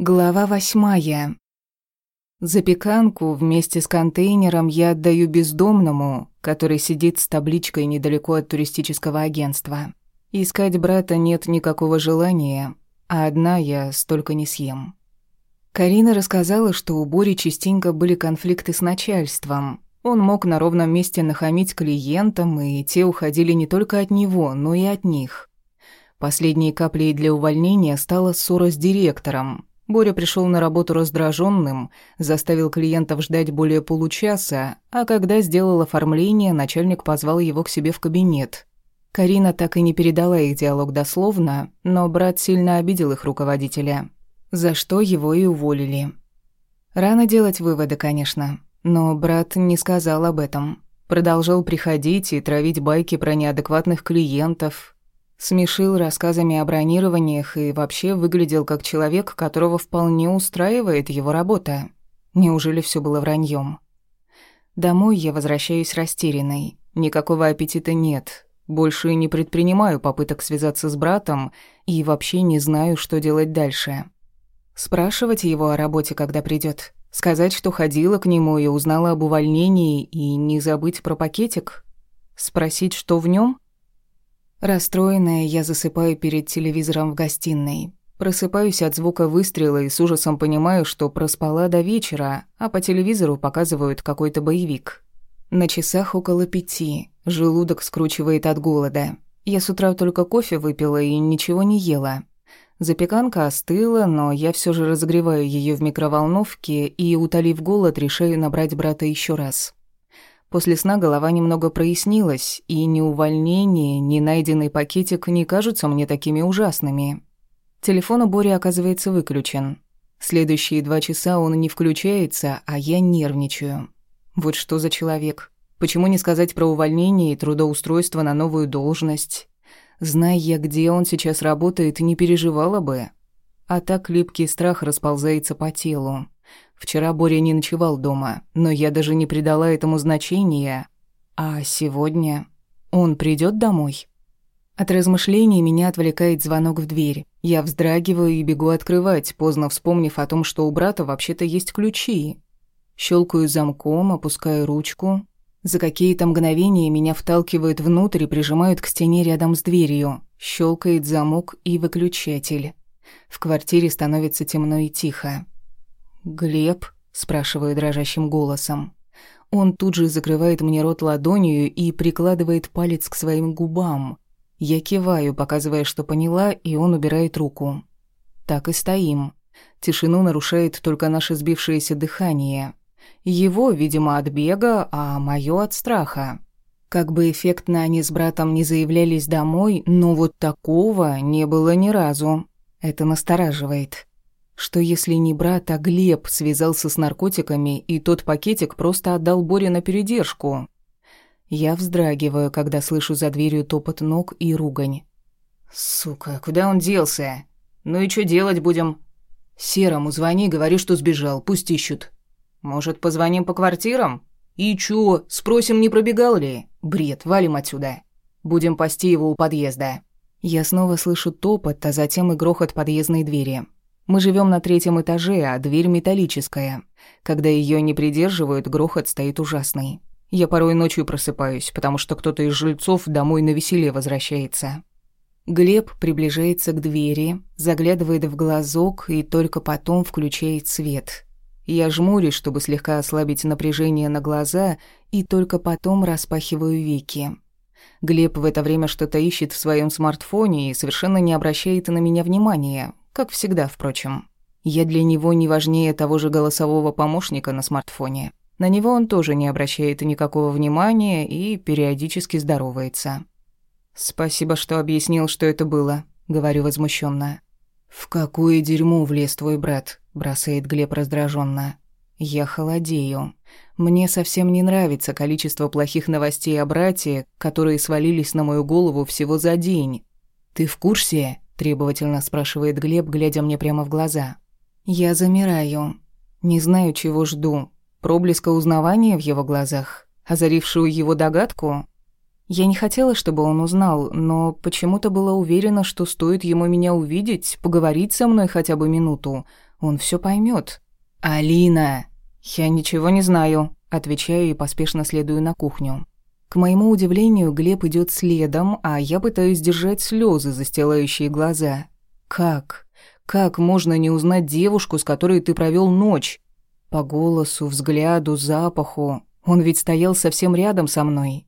Глава восьмая. Запеканку вместе с контейнером я отдаю бездомному, который сидит с табличкой недалеко от туристического агентства. Искать брата нет никакого желания, а одна я столько не съем. Карина рассказала, что у Бори частенько были конфликты с начальством. Он мог на ровном месте нахамить клиентам, и те уходили не только от него, но и от них. Последней каплей для увольнения стала ссора с директором, Боря пришел на работу раздраженным, заставил клиентов ждать более получаса, а когда сделал оформление, начальник позвал его к себе в кабинет. Карина так и не передала их диалог дословно, но брат сильно обидел их руководителя, за что его и уволили. Рано делать выводы, конечно, но брат не сказал об этом. Продолжал приходить и травить байки про неадекватных клиентов, Смешил рассказами о бронированиях и вообще выглядел как человек, которого вполне устраивает его работа. Неужели все было враньем? Домой я возвращаюсь растерянной. Никакого аппетита нет. Больше не предпринимаю попыток связаться с братом и вообще не знаю, что делать дальше. Спрашивать его о работе, когда придет, Сказать, что ходила к нему и узнала об увольнении, и не забыть про пакетик? Спросить, что в нем? Расстроенная, я засыпаю перед телевизором в гостиной. Просыпаюсь от звука выстрела и с ужасом понимаю, что проспала до вечера, а по телевизору показывают какой-то боевик. На часах около пяти. Желудок скручивает от голода. Я с утра только кофе выпила и ничего не ела. Запеканка остыла, но я все же разогреваю ее в микроволновке и, утолив голод, решаю набрать брата еще раз. После сна голова немного прояснилась, и ни увольнение, ни найденный пакетик не кажутся мне такими ужасными. Телефон у Бори оказывается выключен. Следующие два часа он не включается, а я нервничаю. Вот что за человек? Почему не сказать про увольнение и трудоустройство на новую должность? Зная я, где он сейчас работает, не переживала бы. А так липкий страх расползается по телу. Вчера Боря не ночевал дома, но я даже не придала этому значения. А сегодня он придет домой? От размышлений меня отвлекает звонок в дверь. Я вздрагиваю и бегу открывать, поздно вспомнив о том, что у брата вообще-то есть ключи. Щелкаю замком, опускаю ручку. За какие-то мгновения меня вталкивают внутрь и прижимают к стене рядом с дверью. Щелкает замок и выключатель. В квартире становится темно и тихо. «Глеб?» – спрашиваю дрожащим голосом. Он тут же закрывает мне рот ладонью и прикладывает палец к своим губам. Я киваю, показывая, что поняла, и он убирает руку. Так и стоим. Тишину нарушает только наше сбившееся дыхание. Его, видимо, от бега, а моё от страха. Как бы эффектно они с братом не заявлялись домой, но вот такого не было ни разу. Это настораживает. Что если не брат, а Глеб связался с наркотиками, и тот пакетик просто отдал Боре на передержку? Я вздрагиваю, когда слышу за дверью топот ног и ругань. «Сука, куда он делся? Ну и что делать будем?» «Серому звони, говори, что сбежал, пусть ищут». «Может, позвоним по квартирам?» «И чё, спросим, не пробегал ли?» «Бред, валим отсюда. Будем пасти его у подъезда». Я снова слышу топот, а затем и грохот подъездной двери. Мы живем на третьем этаже, а дверь металлическая. Когда ее не придерживают, грохот стоит ужасный. Я порой ночью просыпаюсь, потому что кто-то из жильцов домой на веселье возвращается. Глеб приближается к двери, заглядывает в глазок и только потом включает свет. Я жмурюсь, чтобы слегка ослабить напряжение на глаза, и только потом распахиваю веки. Глеб в это время что-то ищет в своем смартфоне и совершенно не обращает на меня внимания, как всегда, впрочем. Я для него не важнее того же голосового помощника на смартфоне. На него он тоже не обращает никакого внимания и периодически здоровается. «Спасибо, что объяснил, что это было», — говорю возмущенно. «В какое дерьмо влез твой брат?» — бросает Глеб раздраженно. «Я холодею. Мне совсем не нравится количество плохих новостей о брате, которые свалились на мою голову всего за день. Ты в курсе?» требовательно спрашивает Глеб, глядя мне прямо в глаза. Я замираю. Не знаю, чего жду. Проблеска узнавания в его глазах, озарившую его догадку. Я не хотела, чтобы он узнал, но почему-то была уверена, что стоит ему меня увидеть, поговорить со мной хотя бы минуту, Он все поймет. «Алина!» «Я ничего не знаю», — отвечаю и поспешно следую на кухню. К моему удивлению, Глеб идет следом, а я пытаюсь держать слезы, застилающие глаза. «Как? Как можно не узнать девушку, с которой ты провел ночь?» По голосу, взгляду, запаху. Он ведь стоял совсем рядом со мной.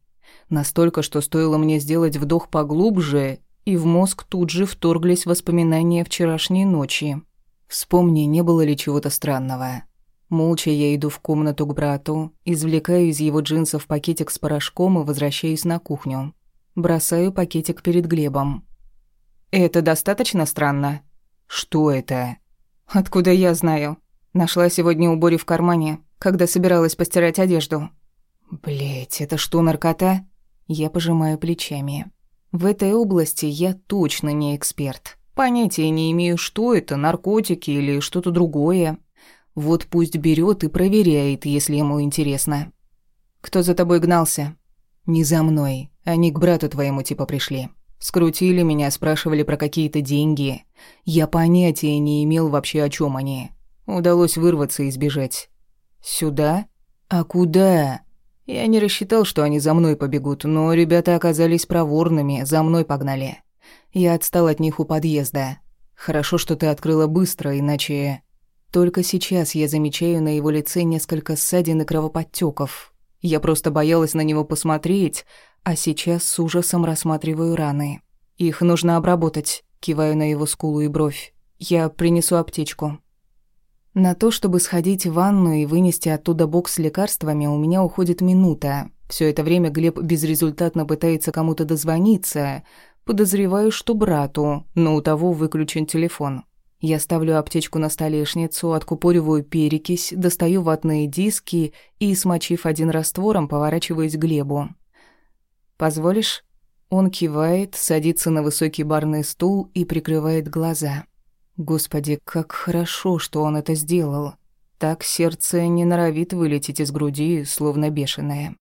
Настолько, что стоило мне сделать вдох поглубже, и в мозг тут же вторглись воспоминания вчерашней ночи. Вспомни, не было ли чего-то странного. Молча я иду в комнату к брату, извлекаю из его джинсов пакетик с порошком и возвращаюсь на кухню. Бросаю пакетик перед Глебом. «Это достаточно странно?» «Что это?» «Откуда я знаю? Нашла сегодня у Бори в кармане, когда собиралась постирать одежду». «Блядь, это что, наркота?» Я пожимаю плечами. В этой области я точно не эксперт. Понятия не имею, что это, наркотики или что-то другое. Вот пусть берет и проверяет, если ему интересно. Кто за тобой гнался? Не за мной. Они к брату твоему типа пришли. Скрутили меня, спрашивали про какие-то деньги. Я понятия не имел вообще, о чем они. Удалось вырваться и сбежать. Сюда? А куда? Я не рассчитал, что они за мной побегут, но ребята оказались проворными, за мной погнали. Я отстал от них у подъезда. Хорошо, что ты открыла быстро, иначе... Только сейчас я замечаю на его лице несколько ссадин и кровоподтёков. Я просто боялась на него посмотреть, а сейчас с ужасом рассматриваю раны. Их нужно обработать, киваю на его скулу и бровь. Я принесу аптечку. На то, чтобы сходить в ванну и вынести оттуда бокс с лекарствами, у меня уходит минута. Все это время Глеб безрезультатно пытается кому-то дозвониться. Подозреваю, что брату, но у того выключен телефон. Я ставлю аптечку на столешницу, откупориваю перекись, достаю ватные диски и, смочив один раствором, поворачиваюсь к Глебу. «Позволишь?» Он кивает, садится на высокий барный стул и прикрывает глаза. Господи, как хорошо, что он это сделал. Так сердце не норовит вылететь из груди, словно бешеное.